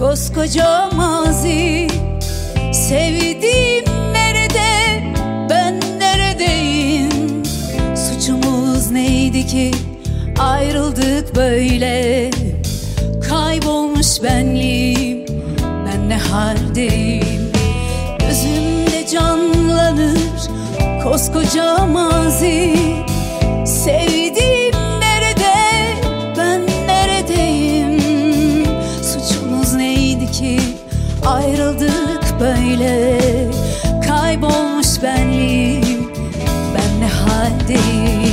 Koskoca mazi Sevdiğim nerede Ben neredeyim? Suçumuz neydi ki? Ayrıldık böyle. Kaybolmuş benliğim Ben ne haldeyim? Gözümde canlanır Koskoca mazi Ayrıldık böyle. Kaybolmuş benliğim Ben ne haldeyim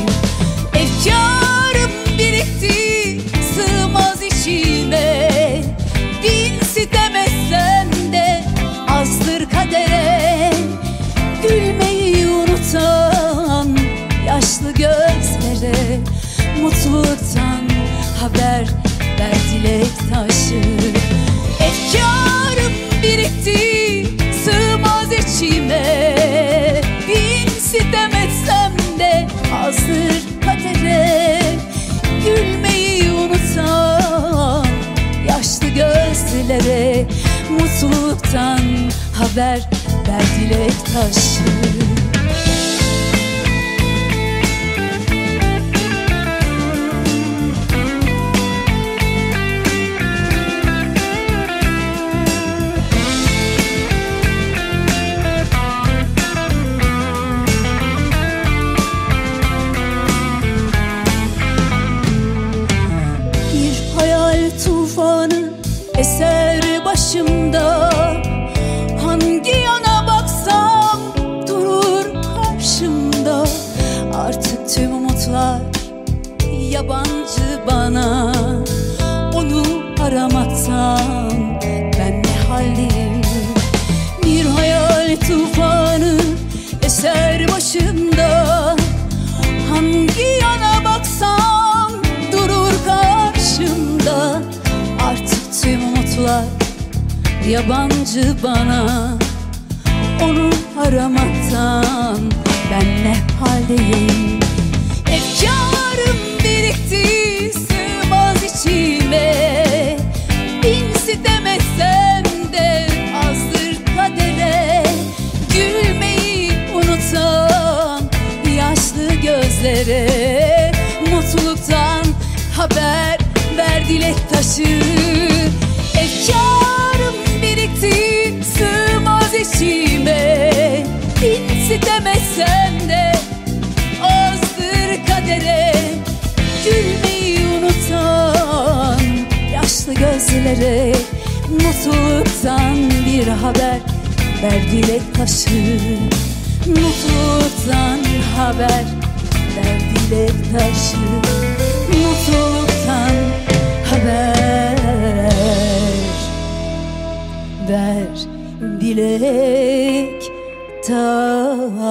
Bin sitem etsem de Hazır kadere. Gülmeyi unutan Yaşlı gözlere Mutluluktan haber ver dilek taşı başımda Hangi yana baksam durur karşımda. Artık tüm umutlar yabancı bana. Onu aramaktan ben ne haldeyim? Bir hayal tufanı eser başımda. Hangi yana baksam yabancı bana. Onu aramaktan ben ne haldeyim? Efkarım birikti sığmaz içime. Bin sitem etsem de azdır kadere. Gülmeyi unutan yaşlı gözlere. Mutluluktan haber ver dilek taşı. Efkarım gözlere Mutluluktan bir haber ver dilek taşı. Mutluluktan haber ver dilek taşı. Mutluluktan haber ver dilek taşı